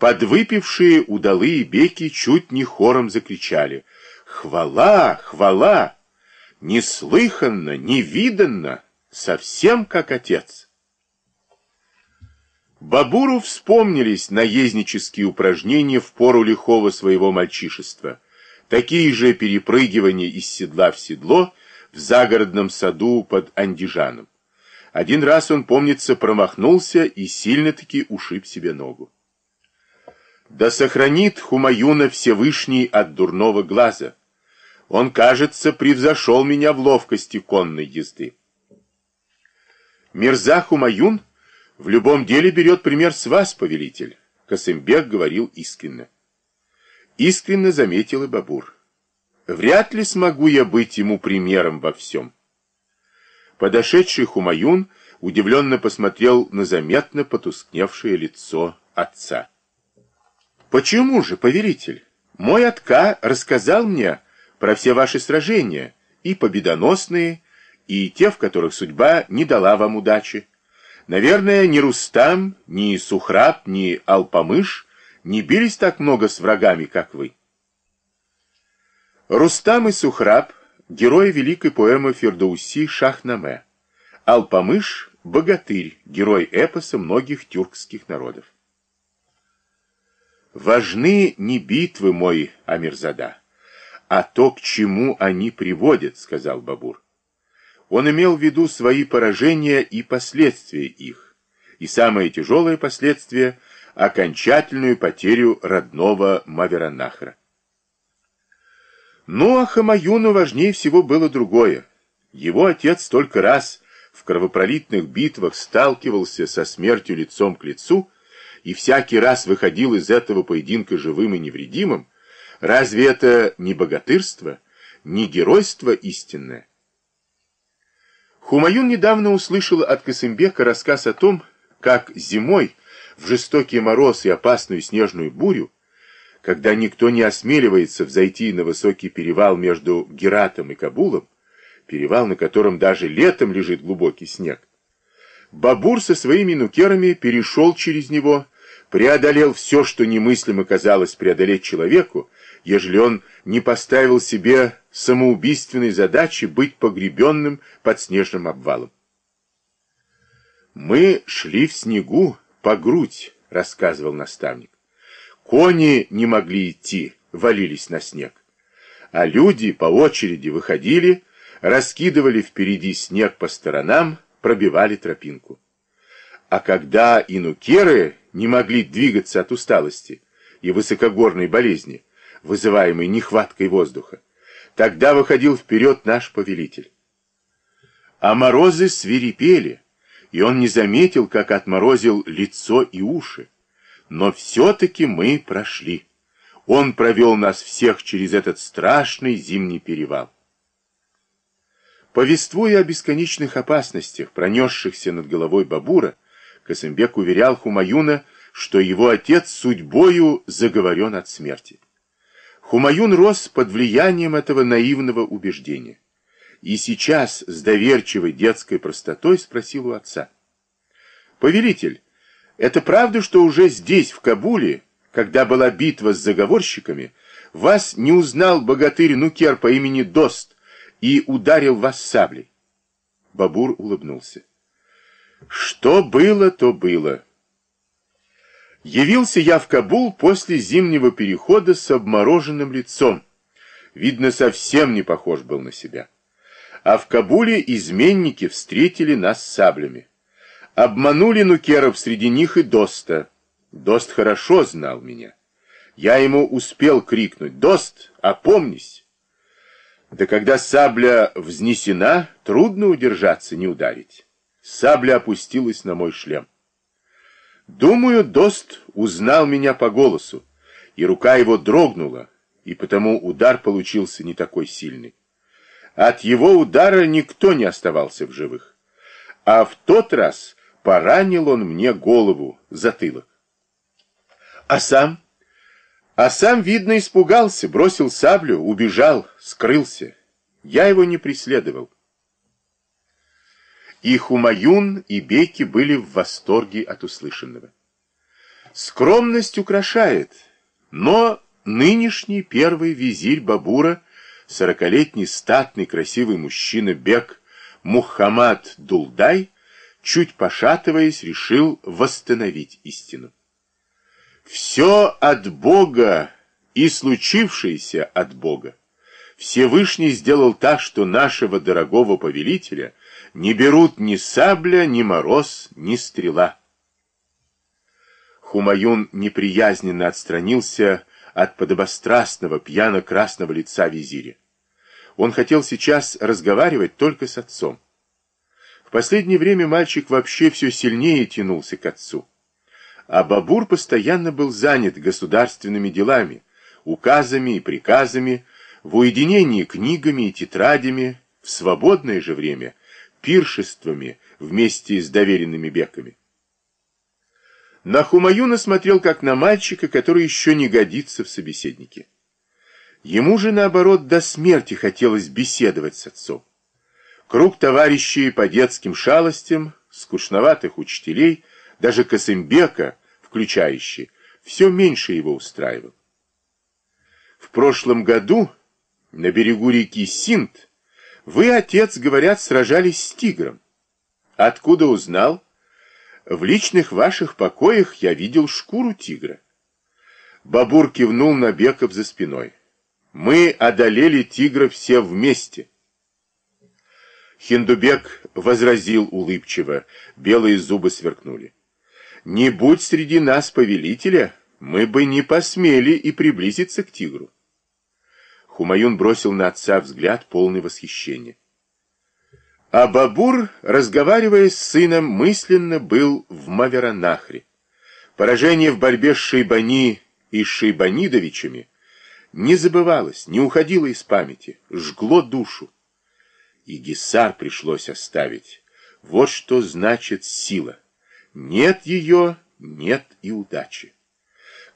Подвыпившие удалые беки чуть не хором закричали «Хвала! Хвала! Неслыханно, невиданно, совсем как отец!» Бабуру вспомнились наезднические упражнения в пору лихого своего мальчишества, такие же перепрыгивания из седла в седло в загородном саду под Андижаном. Один раз он, помнится, промахнулся и сильно-таки ушиб себе ногу. Да сохранит Хумаюна Всевышний от дурного глаза. Он, кажется, превзошел меня в ловкости конной езды. Мирза Хумаюн в любом деле берет пример с вас, повелитель, Касымбек говорил искренне. Искренне заметил и Бабур. Вряд ли смогу я быть ему примером во всем. Подошедший Хумаюн удивленно посмотрел на заметно потускневшее лицо отца. «Почему же, повелитель? Мой отка рассказал мне про все ваши сражения, и победоносные, и те, в которых судьба не дала вам удачи. Наверное, ни Рустам, ни Сухраб, ни Алпамыш не бились так много с врагами, как вы. Рустам и Сухраб – герои великой поэмы Фердоуси Шахнаме. Алпамыш – богатырь, герой эпоса многих тюркских народов. Важны не битвы, мой Амирзада, а то, к чему они приводят, сказал Бабур. Он имел в виду свои поражения и последствия их, и самое тяжелое последствие – окончательную потерю родного Маверанахра. Ну, а Хамаюну важнее всего было другое. Его отец столько раз в кровопролитных битвах сталкивался со смертью лицом к лицу и всякий раз выходил из этого поединка живым и невредимым. Разве это не богатырство, не геройство истинное? Хумаюн недавно услышал от Касымбека рассказ о том, как зимой, в жестокий мороз и опасную снежную бурю, когда никто не осмеливается взойти на высокий перевал между Гератом и Кабулом, перевал, на котором даже летом лежит глубокий снег, Бабур со своими нукерами перешел через него, преодолел все, что немыслимо казалось преодолеть человеку, ежели он не поставил себе самоубийственной задачи быть погребенным под снежным обвалом. «Мы шли в снегу по грудь», — рассказывал наставник. «Кони не могли идти, валились на снег. А люди по очереди выходили, раскидывали впереди снег по сторонам, пробивали тропинку. А когда инукеры не могли двигаться от усталости и высокогорной болезни, вызываемой нехваткой воздуха, тогда выходил вперед наш повелитель. А морозы свирепели, и он не заметил, как отморозил лицо и уши. Но все-таки мы прошли. Он провел нас всех через этот страшный зимний перевал. Повествуя о бесконечных опасностях, пронесшихся над головой Бабура, Касымбек уверял Хумаюна, что его отец судьбою заговорен от смерти. Хумаюн рос под влиянием этого наивного убеждения. И сейчас с доверчивой детской простотой спросил у отца. «Повелитель, это правда, что уже здесь, в Кабуле, когда была битва с заговорщиками, вас не узнал богатырь Нукер по имени Дост и ударил вас саблей?» Бабур улыбнулся. «Что было, то было». Явился я в Кабул после зимнего перехода с обмороженным лицом. Видно, совсем не похож был на себя. А в Кабуле изменники встретили нас саблями. Обманули нукеров среди них и Доста. Дост хорошо знал меня. Я ему успел крикнуть «Дост, опомнись!» Да когда сабля взнесена, трудно удержаться, не ударить. Сабля опустилась на мой шлем. Думаю, Дост узнал меня по голосу, и рука его дрогнула, и потому удар получился не такой сильный. От его удара никто не оставался в живых. А в тот раз поранил он мне голову, затылок. А сам? А сам, видно, испугался, бросил саблю, убежал, скрылся. Я его не преследовал. И Хумаюн, и Беки были в восторге от услышанного. Скромность украшает, но нынешний первый визирь Бабура, сорокалетний статный красивый мужчина Бек Мухаммад Дулдай, чуть пошатываясь, решил восстановить истину. Все от Бога и случившееся от Бога. Всевышний сделал так, что нашего дорогого повелителя не берут ни сабля, ни мороз, ни стрела. Хумаюн неприязненно отстранился от подобострастного пьяно-красного лица визиря. Он хотел сейчас разговаривать только с отцом. В последнее время мальчик вообще все сильнее тянулся к отцу. А Бабур постоянно был занят государственными делами, указами и приказами, в уединении книгами и тетрадями, в свободное же время пиршествами вместе с доверенными беками. На Хумаюна смотрел как на мальчика, который еще не годится в собеседнике. Ему же, наоборот, до смерти хотелось беседовать с отцом. Круг товарищей по детским шалостям, скучноватых учителей, даже Косымбека, включающий, все меньше его устраивал. В прошлом году на берегу реки Синт вы, отец, говорят, сражались с тигром. Откуда узнал? В личных ваших покоях я видел шкуру тигра. Бабур кивнул на Беков за спиной. Мы одолели тигра все вместе. Хиндубек возразил улыбчиво, белые зубы сверкнули. Не будь среди нас повелителя, мы бы не посмели и приблизиться к тигру. Хумаюн бросил на отца взгляд полный восхищения. А Бабур, разговаривая с сыном, мысленно был в Маверанахре. Поражение в борьбе с Шейбани и Шейбанидовичами не забывалось, не уходило из памяти, жгло душу. И Гисар пришлось оставить. Вот что значит сила. Нет ее, нет и удачи.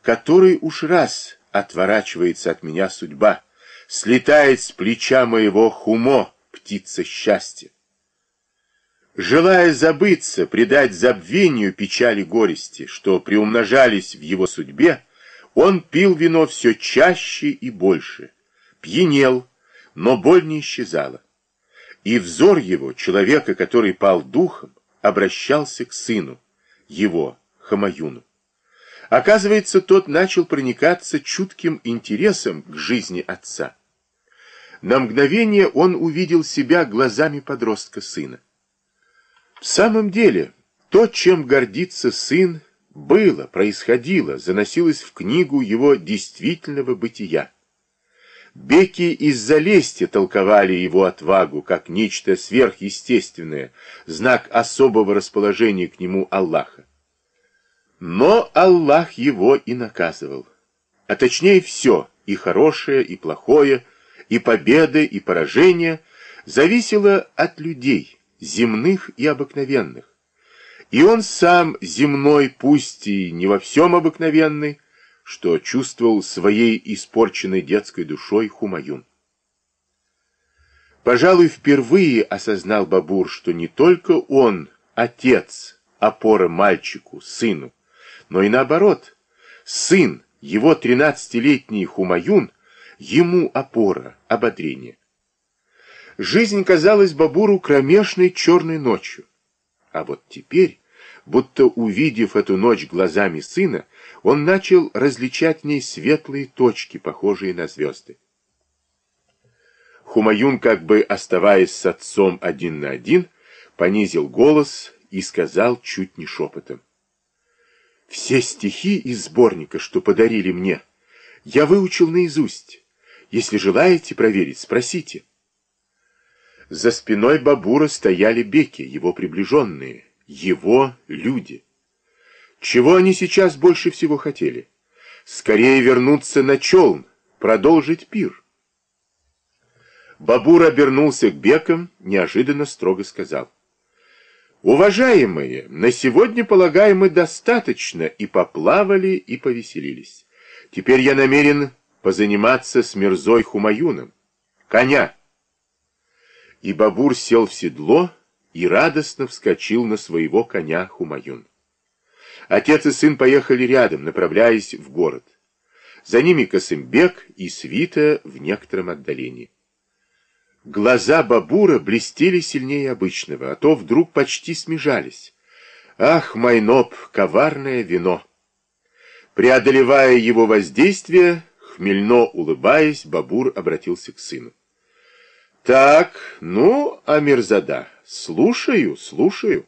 Который уж раз отворачивается от меня судьба, слетает с плеча моего хумо, птица счастья. Желая забыться, предать забвению печали горести, что приумножались в его судьбе, он пил вино все чаще и больше, пьянел, но боль не исчезала. И взор его, человека, который пал духом, обращался к сыну, его, Хамаюну. Оказывается, тот начал проникаться чутким интересом к жизни отца. На мгновение он увидел себя глазами подростка сына. В самом деле, то, чем гордится сын, было, происходило, заносилось в книгу его действительного бытия. Беки из-за лести толковали его отвагу как нечто сверхъестественное, знак особого расположения к нему Аллаха. Но Аллах его и наказывал. А точнее все, и хорошее, и плохое, и победы, и поражения, зависело от людей, земных и обыкновенных. И он сам земной, пусть и не во всем обыкновенный, что чувствовал своей испорченной детской душой Хумаюн. Пожалуй, впервые осознал Бабур, что не только он, отец, опора мальчику, сыну, но и наоборот, сын, его тринадцатилетний Хумаюн, ему опора, ободрение. Жизнь казалась Бабуру кромешной черной ночью. А вот теперь, будто увидев эту ночь глазами сына, он начал различать в ней светлые точки, похожие на звезды. Хумаюн, как бы оставаясь с отцом один на один, понизил голос и сказал чуть не шепотом. «Все стихи из сборника, что подарили мне, я выучил наизусть. Если желаете проверить, спросите». За спиной Бабура стояли беки, его приближенные, его люди. Чего они сейчас больше всего хотели? Скорее вернуться на челн, продолжить пир. Бабур обернулся к бекам, неожиданно строго сказал. «Уважаемые, на сегодня, полагаем, мы достаточно и поплавали, и повеселились. Теперь я намерен позаниматься с Мирзой Хумаюном. Коня!» И Бабур сел в седло и радостно вскочил на своего коня Хумаюн. Отец и сын поехали рядом, направляясь в город. За ними Косымбек и Свита в некотором отдалении. Глаза Бабура блестели сильнее обычного, а то вдруг почти смежались. Ах, Майноп, коварное вино! Преодолевая его воздействие, хмельно улыбаясь, Бабур обратился к сыну. Так, ну, Амирзада, слушаю, слушаю.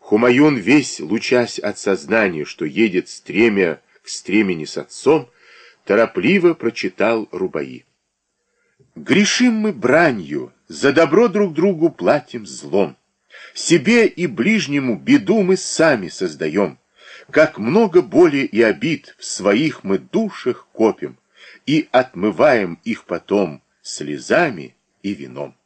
Хумаюн, весь лучась от сознания, что едет стремя к стремени с отцом, торопливо прочитал Рубаи. Грешим мы бранью, за добро друг другу платим злом. Себе и ближнему беду мы сами создаем. Как много боли и обид в своих мы душах копим и отмываем их потом слезами и вином.